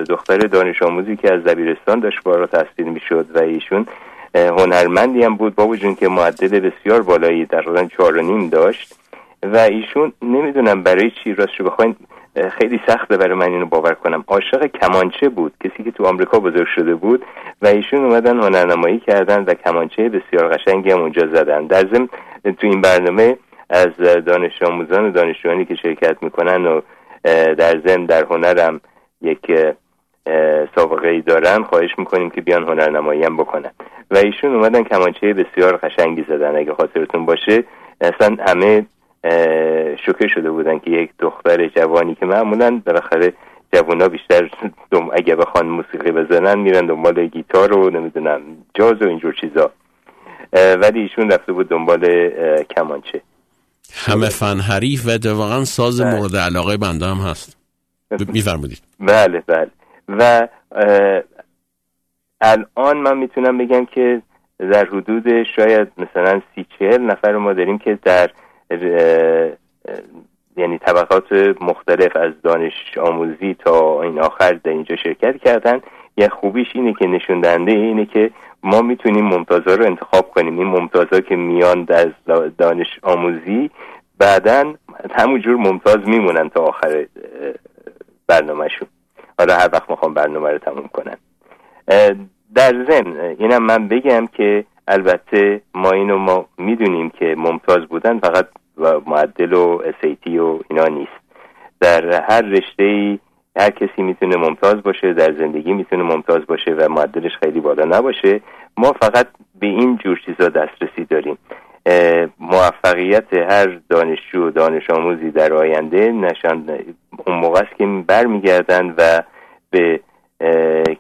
S6: دختر دانش آموزی که از دبیرستان داشت فارغ تحصیل می‌شد و ایشون هنرمندی هم بود با وجود که معدل بسیار بالایی تقریبا چهار و نیم داشت و ایشون نمی‌دونم برای چی راستش بخواین خیلی سخته برای من اینو باور کنم. عاشق کمانچه بود کسی که تو آمریکا بزرگ شده بود و ایشون اومدن هنرنمایی کردن و کمانچه بسیار قشنگی هم اونجا زدن. در ضمن تو این برنامه از دانش آموزان و دانشجویانی که شرکت می‌کنن و در ضمن در هنرم یک سابقه ای دارن خواهش می‌کنیم که بیان هنرنمایی هم بکنن. و ایشون اومدن کمانچه بسیار قشنگی زدن. اگه خاطرتون باشه اصلا همه شوکه شده بودن که یک دختر جوانی که معمولا بالاخره جوونا بیشتر دم اگه بخوان موسیقی بزنن میرن دنبال گیتار و نمی‌دونم جاز و اینجور چیزا. ولی ایشون رفته بود دنبال کمانچه.
S2: همه فن حریف و واقعا ساز بله. مورد علاقه بنده هم هست. میفرمودید.
S6: بله بله. و الان من می‌تونم بگم که در حدود شاید مثلا سی چهل نفر ما داریم که در یعنی طبقات مختلف از دانش آموزی تا این آخر در اینجا شرکت کردن. یه خوبیش اینه که نشون دهنده اینه که ما می‌تونیم ممتازا رو انتخاب کنیم. این ممتازا که میان از دانش آموزی بعدا همونجور ممتاز میمونن تا آخر برنامهشون. حالا هر وقت می‌خوام برنامه رو تموم کنن در ضمن اینم من بگم که البته ما اینو ما می‌دونیم که ممتاز بودن فقط معدل و اسیتی و اینا نیست. در هر رشته ای هر کسی می‌تونه ممتاز باشه در زندگی می‌تونه ممتاز باشه و معدلش خیلی بالا نباشه. ما فقط به این جور چیزا دسترسی داریم. موفقیت هر دانشجو و دانش آموزی در آینده نشان اون موقع است که برمیگردن و به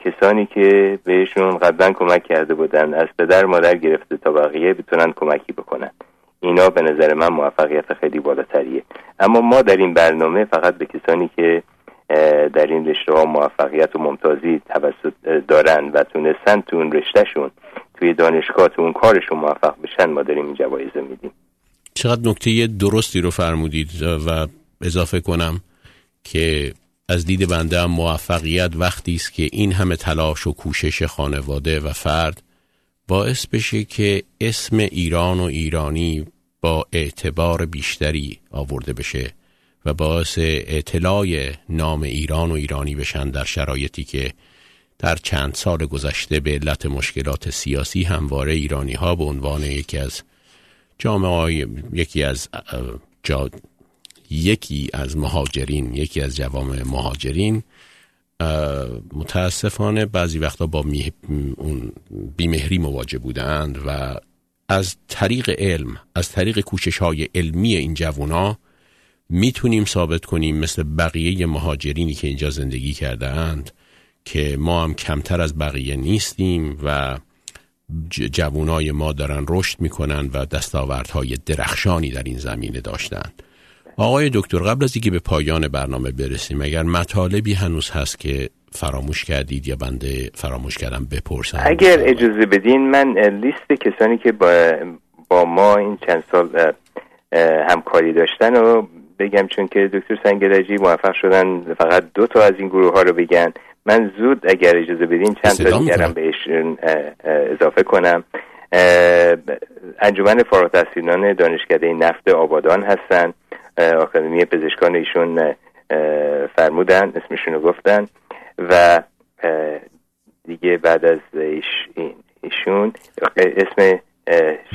S6: کسانی که بهشون قبلا کمک کرده بودن از پدر مادر گرفته تا بقیه بتونن کمکی بکنن. اینا به نظر من موفقیت خیلی بالاتریه. اما ما در این برنامه فقط به کسانی که در این رشته ها موفقیت و ممتازی توسط دارن و تونستن تو اون رشتهشون توی دانشگاه تو اون کارشون موفق بشن ما داریم این جوایز میدیم.
S2: چقدر نکته درستی رو فرمودید و اضافه کنم که از دید بنده موفقیت وقتی است که این همه تلاش و کوشش خانواده و فرد باعث بشه که اسم ایران و ایرانی با اعتبار بیشتری آورده بشه و باعث اطلاع نام ایران و ایرانی بشن در شرایطی که در چند سال گذشته به علت مشکلات سیاسی همواره ایرانی ها به عنوان یکی از جامعه یکی از جا یکی از مهاجرین یکی از جوامع مهاجرین متاسفانه بعضی وقتا با اون بیمهری مواجه بودند و از طریق علم از طریق کوشش های علمی این جوونا می‌تونیم ثابت کنیم مثل بقیه مهاجرینی که اینجا زندگی کرده اند که ما هم کمتر از بقیه نیستیم و جوانای ما دارن رشد می‌کنن و دستاوردهای درخشانی در این زمینه داشتند آقای دکتر قبل از اینکه به پایان برنامه برسیم اگر مطالبی هنوز هست که فراموش کردید یا بنده فراموش کردم بپرسم.
S6: اگر اجازه بدین من لیست کسانی که با, با ما این چند سال همکاری داشتن و بگم چون که دکتر سنگرجی موفق شدن فقط دو تا از این گروه ها رو بگن. من زود اگر اجازه بدین چند تا دیگرم بهش اضافه کنم. انجمن فارغ التحصیلان دانشکده نفت آبادان هستن. آکادمی پزشکان ایشون فرمودن اسمشون رو گفتن. و دیگه بعد از ایشون اسم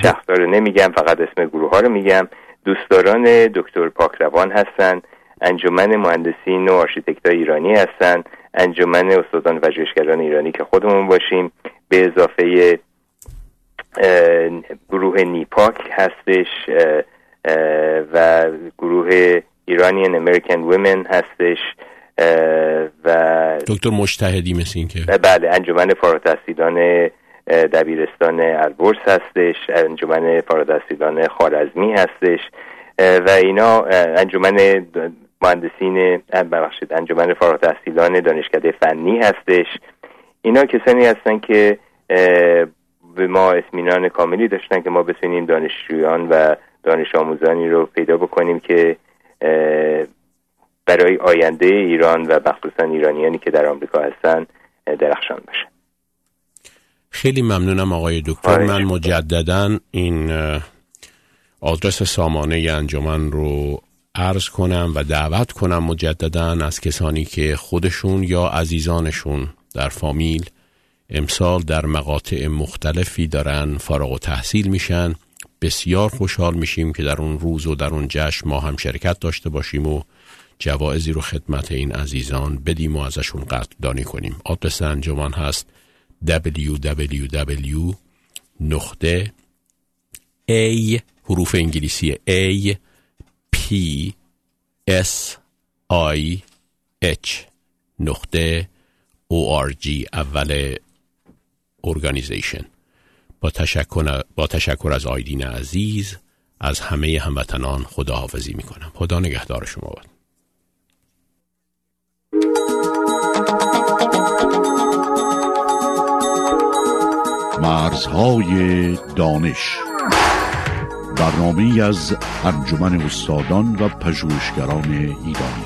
S6: شخص رو نمیگم فقط اسم گروه ها رو میگم. دوستداران دکتر پاکروان هستند انجمن مهندسین و آرشیتکت ایرانی هستند انجمن استادان و پژوهشگران ایرانی که خودمون باشیم. به اضافه گروه نیپاک هستش و گروه Iranian American Women هستش و
S2: دکتر مجتهدی مثل این که
S6: بله انجمن فارغ دبیرستان البرز هستش انجمن فارغ خارزمی هستش و اینا انجمن مهندسین ببخشید انجمن فارغ التحصیلان دانشکده فنی هستش. اینا کسانی هستن که به ما اطمینان کاملی داشتن که ما بتونیم دانشجویان و دانش آموزانی رو پیدا بکنیم که برای آینده ایران و مخصوصا ایرانیانی که در آمریکا هستن درخشان باشه
S2: خیلی ممنونم آقای دکتر. من مجددا این آدرس سامانه انجمن رو عرض کنم و دعوت کنم مجددا از کسانی که خودشون یا عزیزانشون در فامیل امسال در مقاطع مختلفی دارن فارغ و تحصیل میشن. بسیار خوشحال میشیم که در اون روز و در اون جشن ما هم شرکت داشته باشیم و جوائزی رو خدمت این عزیزان بدیم و ازشون قدردانی کنیم. آدرس انجمن هست www حروف انگلیسی A P S I H. نقطه G اول ارگانیزیشن با تشکر, با تشکر از آیدین عزیز از همه هموطنان خداحافظی می کنم خدا نگهدار شما باد.
S1: مرزهای دانش برنامه از انجمن استادان و پژوهشگران ایرانی